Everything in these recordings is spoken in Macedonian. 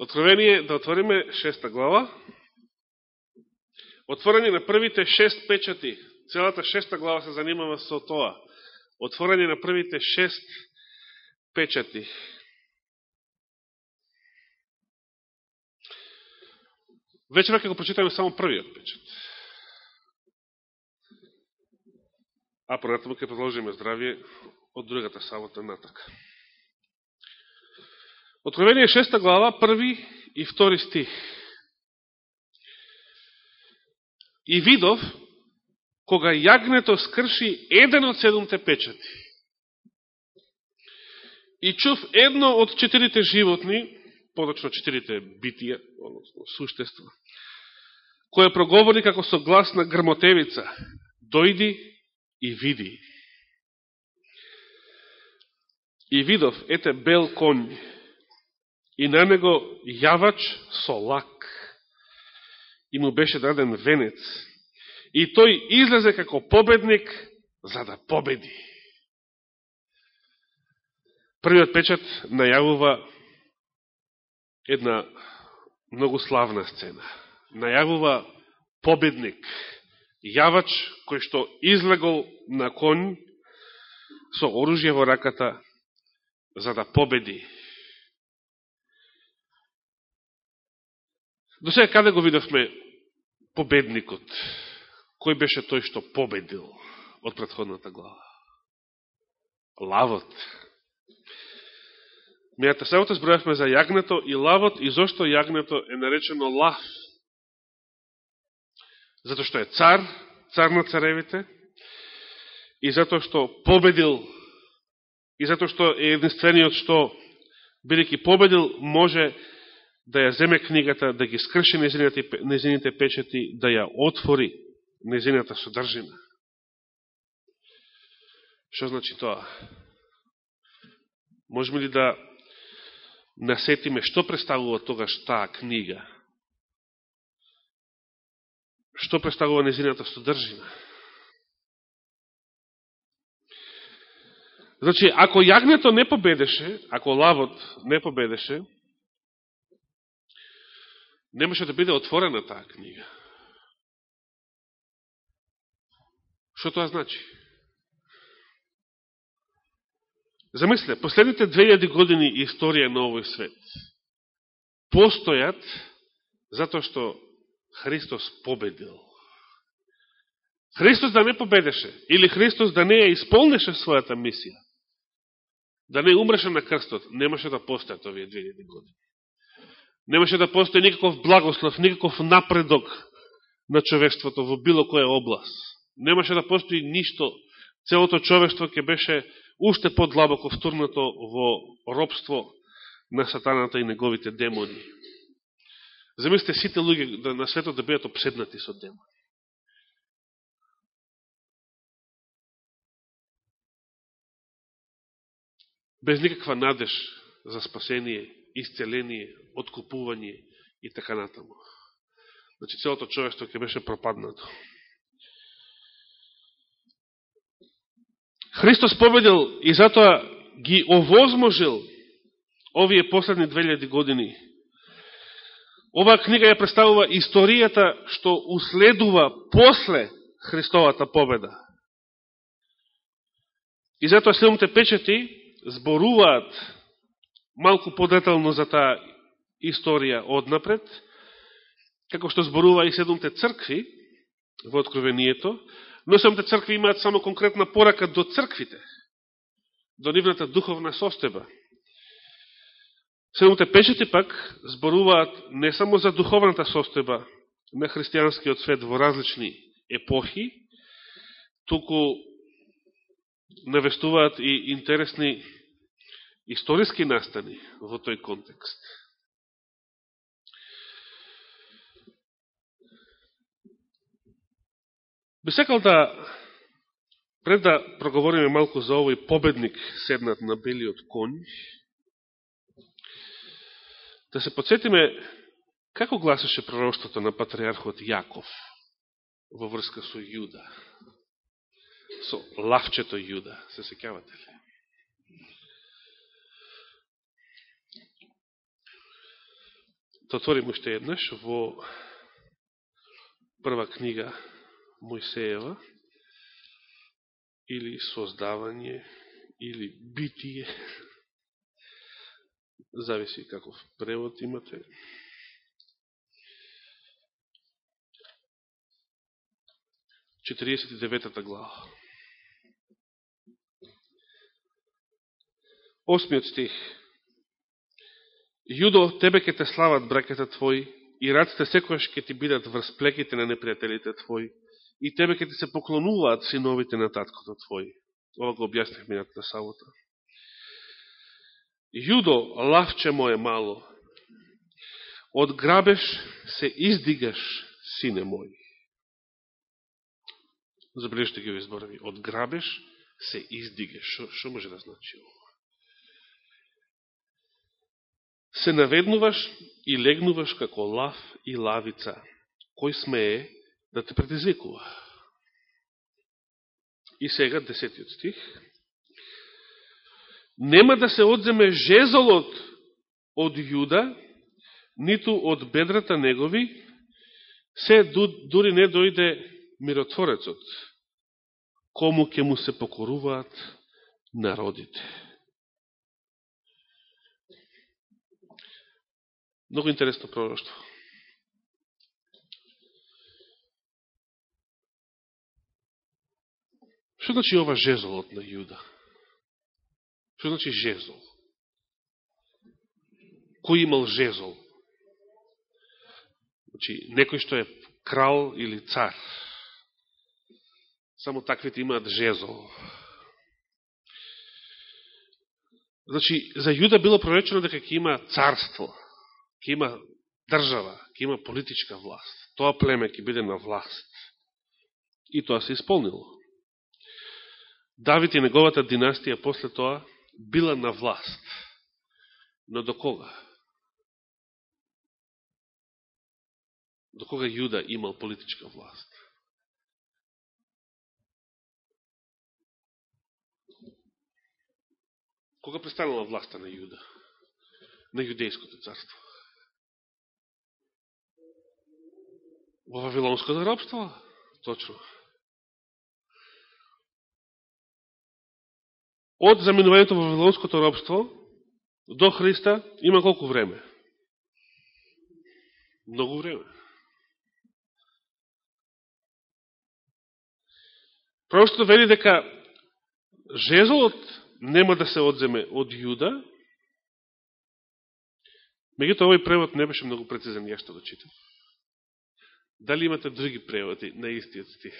Откровение, да отвориме шеста глава. Отворање на првите шест печати. Целата шеста глава се занимава со тоа. Отворање на првите шест печати. Вечера ќе го прочитаме само првиот печат. А понатаму ќе продолжиме здравје од другата сабота натака. Откровение 6 глава, први и втори стих. И видов, кога јагнето скрши еден од седумте печати. И чув едно од четирите животни, подочно четирите битија, односно суштества, кое проговори како со глас на грмотевица, дојди и види. И видов, ете бел конј, и на него јавач со лак, и му беше даден венец, и тој излезе како победник за да победи. Првиот печат најавува една многу славна сцена. Најавува победник, јавач кој што излегол на конј со оружје во раката за да победи. До сега каде го видовме победникот? Кој беше тој што победил од предходната глава? Лавот. Мејата самото збројавме за јагнето и лавот и зошто јагнето е наречено лав Зато што е цар, цар на царевите, и зато што победил, и зато што е единствениот што, бидеќи победил, може да ја земе книгата, да ги скрши незините, незините печати, да ја отвори незината содржина. Што значи тоа? Можеме ли да насетиме што представува тогаш таа книга? што представува незината содржина. Значи, ако јагнето не победеше, ако лавот не победеше, немаше да биде отворена таа книга. Што тоа значи? Замисле, последните 2000 години историја на овој свет постојат затоа што Христос победил. Христос да не победеше, или Христос да не ја исполнеше својата мисија, да не умреше на крстот, немаше да постојат овие 2000 години. Немаше да постои никаков благослов, никаков напредок на човештвото во било која област. Немаше да постои ништо. Целото човештво ќе беше уште подлабоко втурнато во робство на сатаната и неговите демони. Замислите сите луѓе да на светот да бидат обседнати со демони. Без никаква надеж за спасение, исцеление, откупување и така натаму. Значи, целото човештво ќе беше пропаднато. Христос победил и затоа ги овозможил овие последни 2000 години Оваа книга ја представува историјата што уследува после Христовата победа. И затоа следните печати зборуваат малку подетално за таа историја однапред, како што зборува и седумте цркви во Откровението, но седумте цркви имаат само конкретна порака до црквите, до нивната духовна состеба. Седомте печати пак зборуваат не само за духовната состојба на христијанскиот свет во различни епохи, туку навестуваат и интересни историски настани во тој контекст. Би сакал да, пред да проговориме малку за овој победник седнат на белиот конј, Да се подсетиме како гласеше пророштото на патриархот Јаков во врска со Јуда, со лавчето Јуда, се секјавате ли? Да отворим уште еднаш во прва книга Мојсеева или Создавање или Битие зависи каков превод имате. Четириесет и деветата глава. Осмиот стих. Јудо, тебе ке те слават бракета твои, и раците секојаш ке ти бидат врз плеките на непријателите твои, и тебе ке ти се поклонуваат синовите на таткото твој. Ова го објаснах минатата сабота. Јудо, лавче моје мало, од грабеш се издигаш, сине мој. Забележите ги овие зборови. Од грабеш се издигаш. Шо, шо може да значи ово? се наведнуваш и легнуваш како лав и лавица, кој смее да те предизвикува. И сега, десетиот стих. Нема да се одземе жезолот од Јуда, ниту од бедрата негови, се дури не дојде миротворецот, кому ќе му се покоруваат народите. Много интересно пророќство. Што значи ова жезолот на Јуда? Што значи жезол? Кој имал жезол? Значи, некој што е крал или цар. Само таквите имаат жезол. Значи, за Јуда било проречено дека ќе има царство ќе има држава, ќе има политичка власт. Тоа племе ќе биде на власт. И тоа се исполнило. Давид и неговата династија после тоа била на власт. Но до кога? До кога Јуда имал политичка власт? Кога престанала власта на Јуда? На јудејското царство? Во Вавилонското робство? Точно. Од заминувањето во Вавилонското робство до Христа има колку време? Многу време. Просто вели дека жезолот нема да се одземе од Јуда, меѓуто овој превод не беше многу прецизен, ја што да читам. Дали имате други преводи на истиот стих?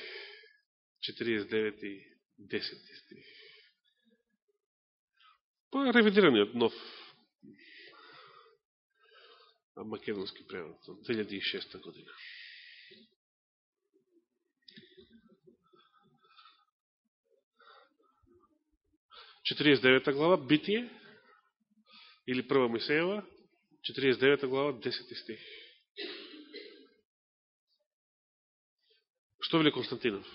49 и 10 стих. Па ревидираниот нов македонски превод од 2006 година. Четириесет глава, Битие, или Прва Мојсеева, 49 глава, 10 стих. Што вели Константинов?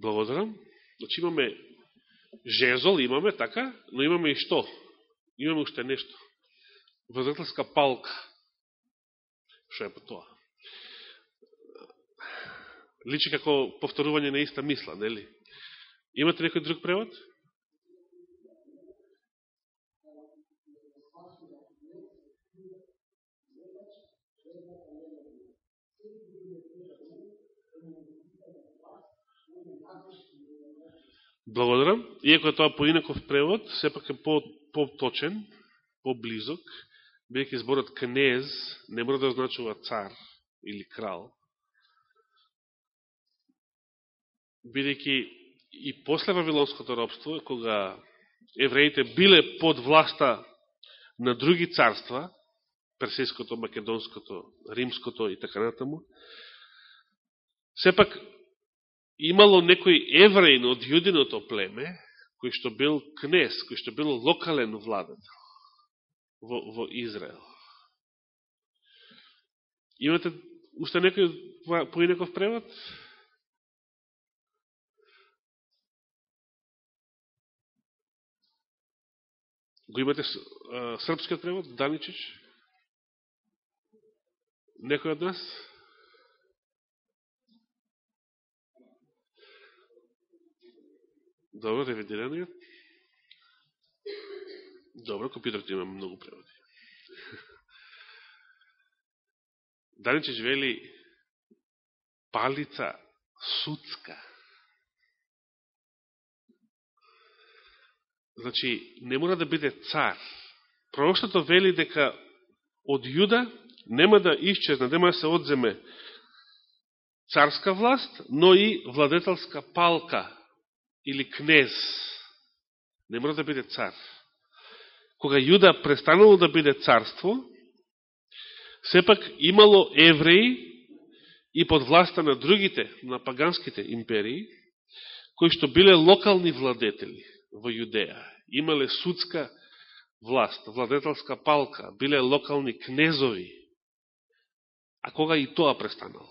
Благодарам. Значи имаме жезол, имаме така, но имаме и што? Имаме уште нешто. Возрателска палка. Што е по тоа? личи како повторување на иста мисла, нели? Имате некој друг превод? Благодарам. Иако е тоа поинаков превод, сепак е по-точен, по по-близок, бидеќи зборот кнез не мора да означува цар или крал, бидејќи и после Вавилонското робство, кога евреите биле под власта на други царства, Персиското, Македонското, Римското и така натаму, сепак имало некој евреин од јудиното племе, кој што бил кнез, кој што бил локален владател во, во Израел. Имате уште некој поинаков превод? Го имате српскиот превод, Даничич? Некој од нас? Добро, ревидираниот. Добро, компјутерот има многу преводи. Даничич вели палица судска. Значи, не мора да биде цар. Пророштото вели дека од Јуда нема да исчезне, нема да се одземе царска власт, но и владетелска палка или кнез. Не мора да биде цар. Кога Јуда престанало да биде царство, сепак имало евреи и под власта на другите, на паганските империи, кои што биле локални владетели во Јудеја. Имале судска власт, владетелска палка, биле локални кнезови. А кога и тоа престанало?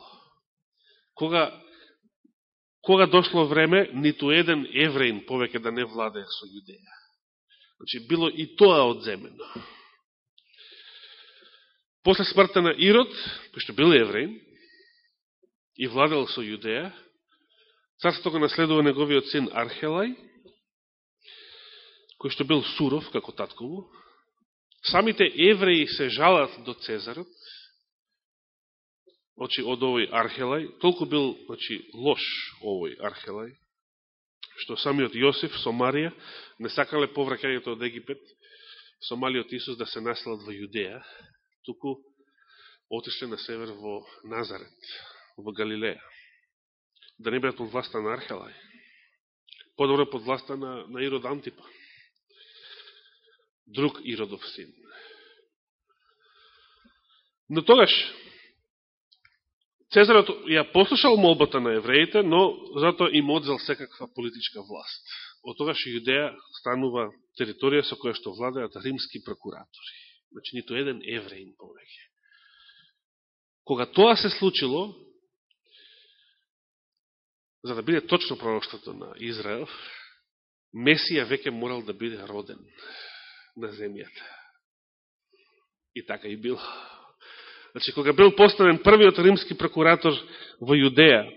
Кога, кога дошло време, ниту еден евреин повеќе да не владее со Јудеја. Значи, било и тоа одземено. После смртта на Ирод, кој што бил евреин, и владел со Јудеја, царството го наследува неговиот син Архелај, кој што бил суров, како таткову. Самите евреи се жалат до Цезарот, очи, од овој Архелај, толку бил очи, лош овој Архелај, што самиот Јосиф со Марија не сакале повраќањето од Египет, со малиот Исус да се населат во Јудеја, туку отишле на север во Назарет, во Галилеја, да не бидат под власта на Архелај, подобро под власта на, на Ирод Антипа друг Иродов син. Но тогаш, Цезарот ја послушал молбата на евреите, но затоа им одзел секаква политичка власт. Од тогаш Јудеја станува територија со која што владеат римски прокуратори. Значи, нито еден евреин повеќе. Кога тоа се случило, за да биде точно пророќството на Израел, Месија веќе морал да биде роден на земјата. И така и било. Значи, кога бил поставен првиот римски прокуратор во Јудеја,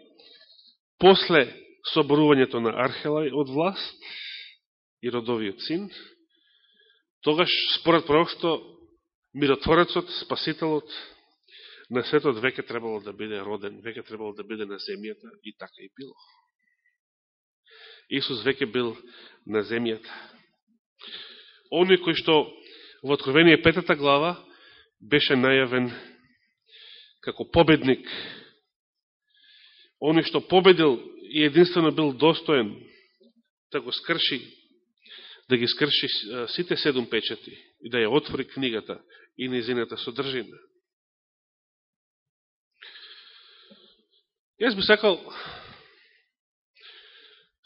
после соборувањето на Архелај од власт и родовиот син, тогаш, според пророкство, миротворецот, спасителот на светот веќе требало да биде роден, веќе требало да биде на земјата и така и било. Исус веќе бил на земјата оној кој што во Откровение петата глава беше најавен како победник, оне што победил и единствено бил достоен да го скрши, да ги скрши сите седум печати и да ја отвори книгата и незината содржина. Јас би сакал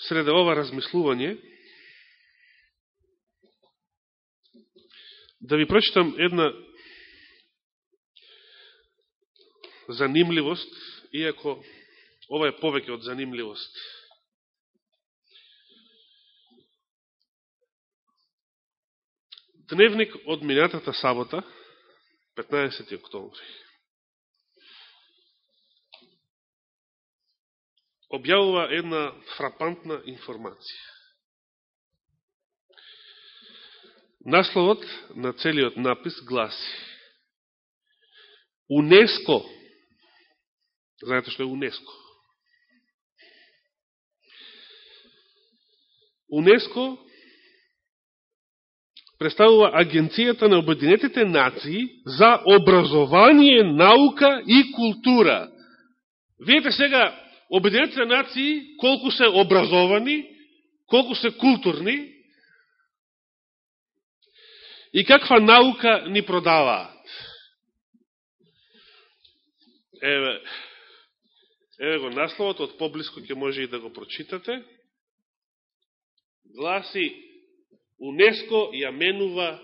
среде ова размислување да ви прочитам една занимливост, иако ова е повеќе од занимливост. Дневник од минатата сабота, 15. октомври. Објавува една фрапантна информација. Насловот на целиот напис гласи УНЕСКО Знаете што е УНЕСКО? УНЕСКО представува Агенцијата на Обединетите нации за образование, наука и култура. Видете сега, Обединетите нации колку се образовани, колку се културни, И каква наука ни продаваат? Еве, еве го насловот, од поблиско ќе може и да го прочитате. Гласи, УНЕСКО ја менува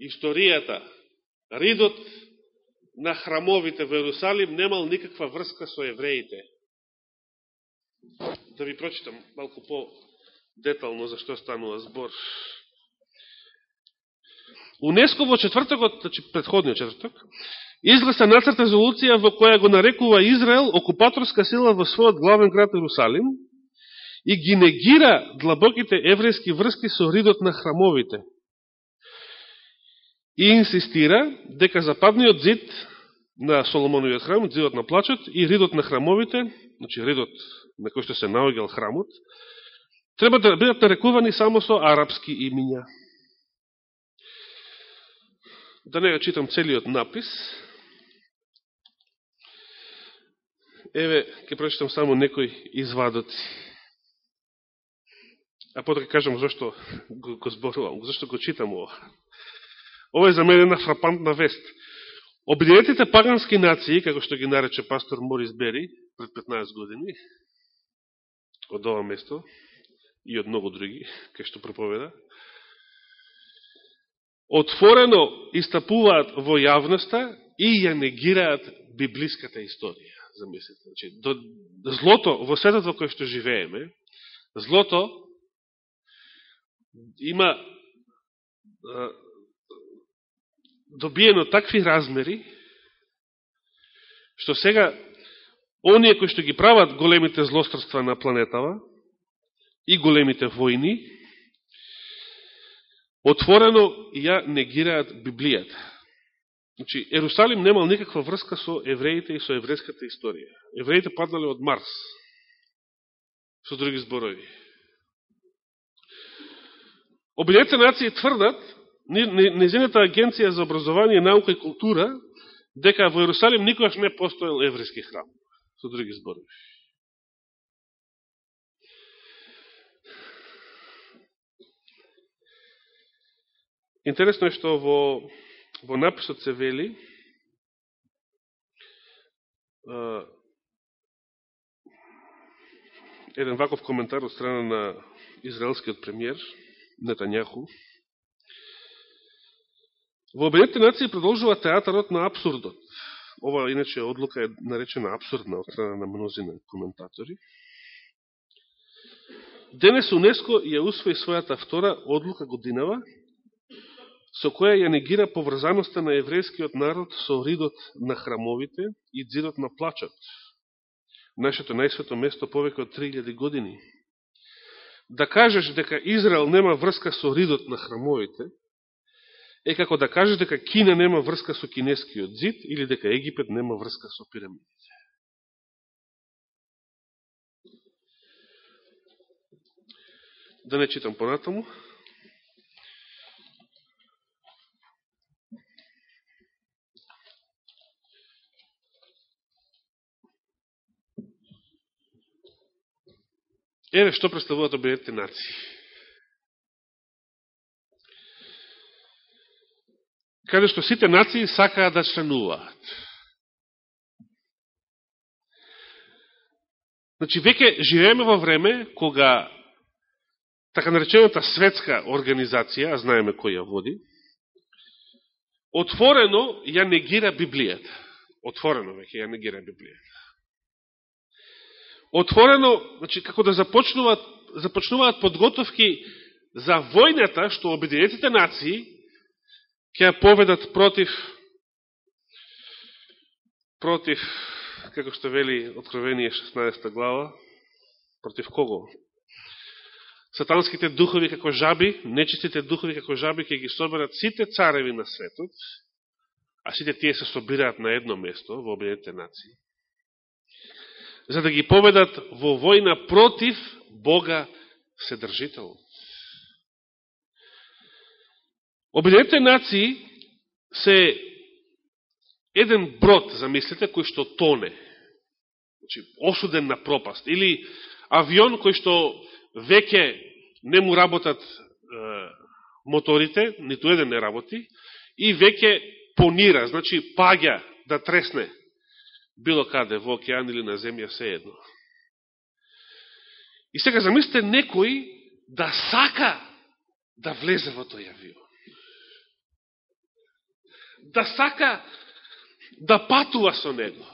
историјата, ридот на храмовите во Ерусалим немал никаква врска со евреите. Да ви прочитам малку по-детално за што станува збор. УНЕСКО во четвртокот, значи предходниот четврток, изгласа нацрт резолуција во која го нарекува Израел окупаторска сила во својот главен град Ерусалим и ги негира длабоките еврејски врски со ридот на храмовите. И инсистира дека западниот зид на Соломоновиот храм, зидот на плачот и ридот на храмовите, значи ридот на кој што се наоѓал храмот, треба да бидат нарекувани само со арапски имиња. Да не ја читам целиот напис, Еве, ќе прочитам само некои извадоци. А потоа ќе кажам зашто го, го зборувам, зашто го читам ова. Ова е за мене една фрапантна вест. Обединетите пагански нации, како што ги нарече пастор Морис Бери пред 15 години, од ова место и од многу други, кај што проповеда, отворено истапуваат во јавноста и ја негираат библиската историја замислите. Значи, до, злото во светот во кој што живееме, злото има а, добиено такви размери, што сега оние кои што ги прават големите злострства на планетава и големите војни, отворено ја негираат Библијата. Значи, Ерусалим немал никаква врска со евреите и со еврејската историја. Евреите паднале од Марс, со други зборови. Обидете нации тврдат, незината агенција за образование, наука и култура, дека во Ерусалим никогаш не постоел еврејски храм, со други зборови. Интересно е што во во написот се вели еден ваков коментар од страна на израелскиот премиер Нетањаху. Во Обединетите нации продолжува театарот на абсурдот. Ова, иначе, одлука е наречена абсурдна од страна на мнозина коментатори. Денес УНЕСКО ја усвои својата втора одлука годинава, со која ја негира поврзаноста на еврејскиот народ со ридот на храмовите и дзидот на плачот, нашето најсвето место повеќе од 3000 години. Да кажеш дека Израел нема врска со ридот на храмовите, е како да кажеш дека Кина нема врска со кинескиот дзид, или дека Египет нема врска со пирамидите. Да не читам понатаму. Еве што представуваат Обединетите нации. Каде што сите нации сакаат да членуваат. Значи, веќе живееме во време кога така наречената светска организација, а знаеме кој ја води, отворено ја негира Библијата. Отворено веќе ја негира Библијата отворено, значи, како да започнуваат, започнуваат подготовки за војната што Обединетите нации ќе поведат против против, како што вели Откровение 16 глава, против кого? Сатанските духови како жаби, нечистите духови како жаби ќе ги соберат сите цареви на светот, а сите тие се собираат на едно место во Обединетите нации за да ги поведат во војна против Бога Вседржител. Обединетите нации се еден брод, замислите, кој што тоне, значи, осуден на пропаст, или авион кој што веќе не му работат е, моторите, ниту еден не работи, и веќе понира, значи паѓа да тресне било каде, во океан или на земја, се едно. И сега замислите некој да сака да влезе во тој авион. Да сака да патува со него.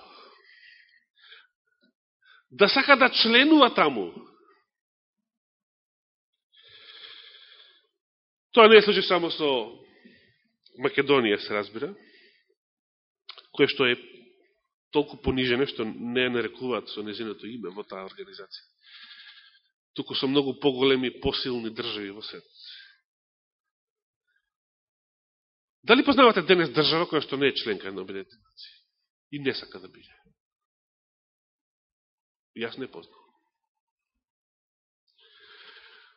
Да сака да членува таму. Тоа не е случај само со Македонија, се разбира, кој што е толку понижене, што не нарекуваат со незиното име во таа организација. Туку со многу поголеми, посилни држави во свет. Дали познавате денес држава која што не е членка на Обединените нации и не сака да биде? Јас не познавам.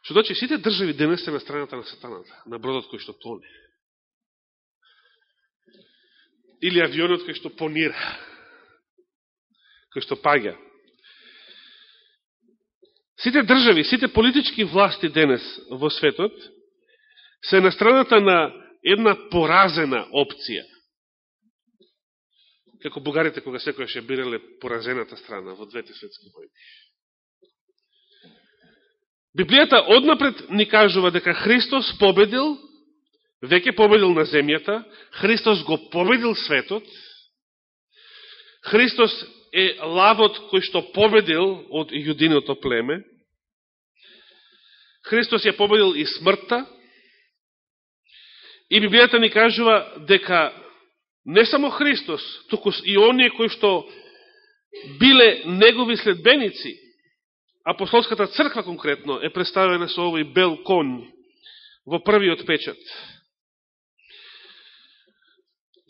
Што значи сите држави денес се на страната на сатаната, на бродот кој што тоне. Или авионот кој што понира, кој што паѓа. Сите држави, сите политички власти денес во светот се на страната на една поразена опција. Како бугарите кога секојаш ја бирале поразената страна во двете светски војни. Библијата однапред ни кажува дека Христос победил, веќе победил на земјата, Христос го победил светот, Христос е лавот кој што победил од јудиното племе, Христос ја победил и смртта, и Библијата ни кажува дека не само Христос, туку и оние кои што биле негови следбеници, апостолската црква конкретно е представена со овој бел конј во првиот печат.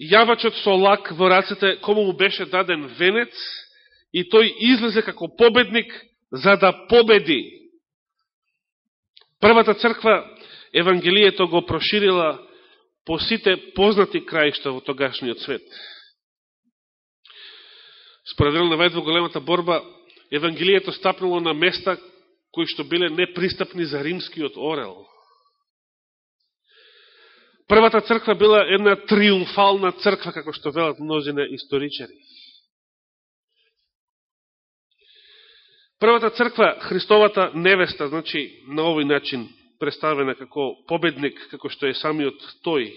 Јавачот со лак во рацете, кому му беше даден венец, и тој излезе како победник за да победи. Првата црква Евангелието го проширила по сите познати краишта во тогашниот свет. Според на Вајд во големата борба, Евангелието стапнуло на места кои што биле непристапни за римскиот орел. Првата црква била една триумфална црква, како што велат мнозина историчари. Првата црква, Христовата невеста, значи на овој начин представена како победник, како што е самиот тој,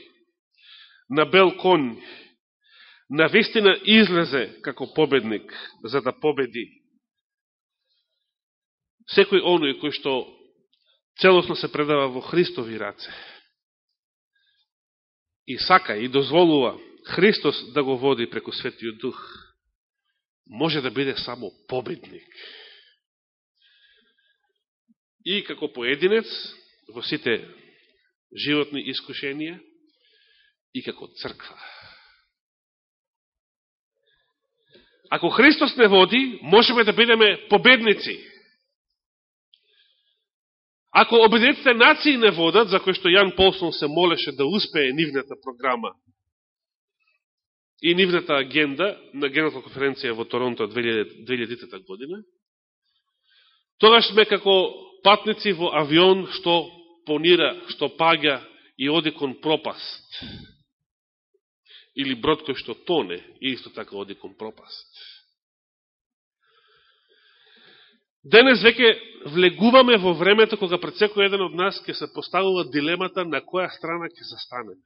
на бел кон, на вистина излезе како победник, за да победи секој оној кој што целосно се предава во Христови раце и сака и дозволува Христос да го води преку Светиот Дух, може да биде само победник. И како поединец во сите животни искушенија и како црква. Ако Христос не води, можеме да бидеме победници. Ако обединетите нации не водат, за кој што Јан Полсон се молеше да успее нивната програма и нивната агенда на Генерална конференција во Торонто 2000 година, тогаш сме како патници во авион што понира, што пага и оди кон пропаст. Или брод кој што тоне и исто така оди кон пропаст. Денес веќе влегуваме во времето кога пред секој еден од нас ќе се поставува дилемата на која страна ќе застанеме.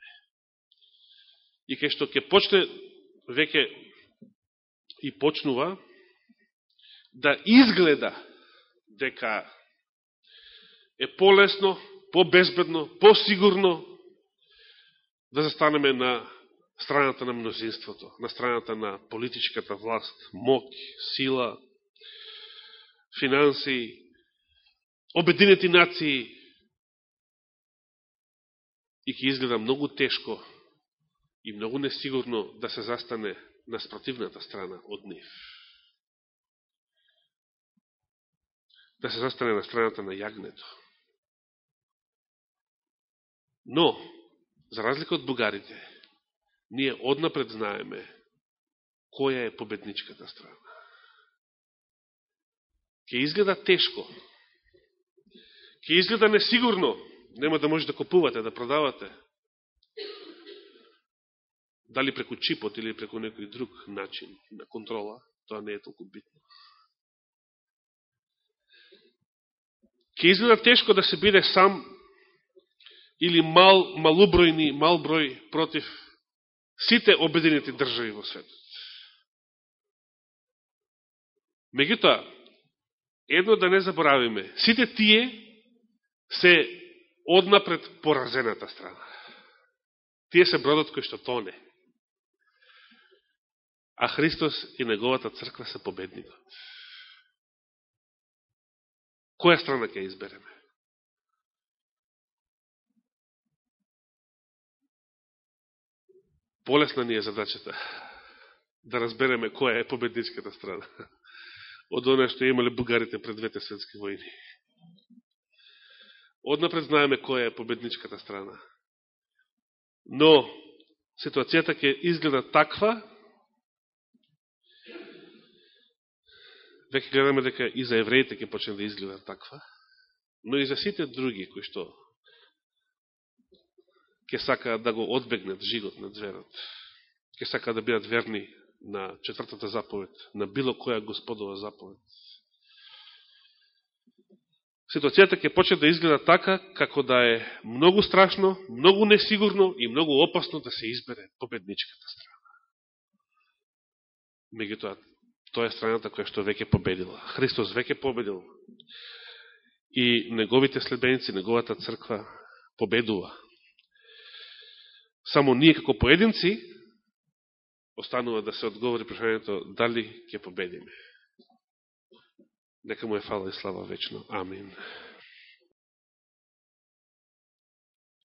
И кај што ќе почне веќе и почнува да изгледа дека е полесно, по-безбедно, по-сигурно да застанеме на страната на мнозинството, на страната на политичката власт, мок, сила, финанси, обединети нации и ќе изгледа многу тешко и многу несигурно да се застане на спротивната страна од нив. Да се застане на страната на јагнето. Но, за разлика од бугарите, ние однапред знаеме која е победничката страна ќе изгледа тешко, ќе изгледа несигурно, нема да може да купувате, да продавате, дали преку чипот или преку некој друг начин на контрола, тоа не е толку битно. Ке изгледа тешко да се биде сам или мал, малубројни, мал број против сите обединети држави во светот. Меѓутоа, едно да не заборавиме, сите тие се однапред поразената страна. Тие се бродот кој што тоне. А Христос и неговата црква се победникот. Која страна ќе избереме? Полесна ни е задачата да разбереме која е победничката страна од оно што имале бугарите пред двете светски војни. Однапред знаеме која е победничката страна. Но, ситуацијата ќе изгледа таква, веќе гледаме дека и за евреите ќе почне да изгледа таква, но и за сите други кои што ќе сакаат да го одбегнат жигот на зверот, ќе сакаат да бидат верни на четвртата заповед, на било која господова заповед. Ситуацијата ќе почне да изгледа така, како да е многу страшно, многу несигурно и многу опасно да се избере победничката страна. Меѓутоа, тоа е страната која што веќе победила. Христос веќе победил. И неговите следбеници, неговата црква победува. Само ние како поединци останува да се одговори прашањето дали ќе победиме. Нека му е фала и слава вечно. Амин.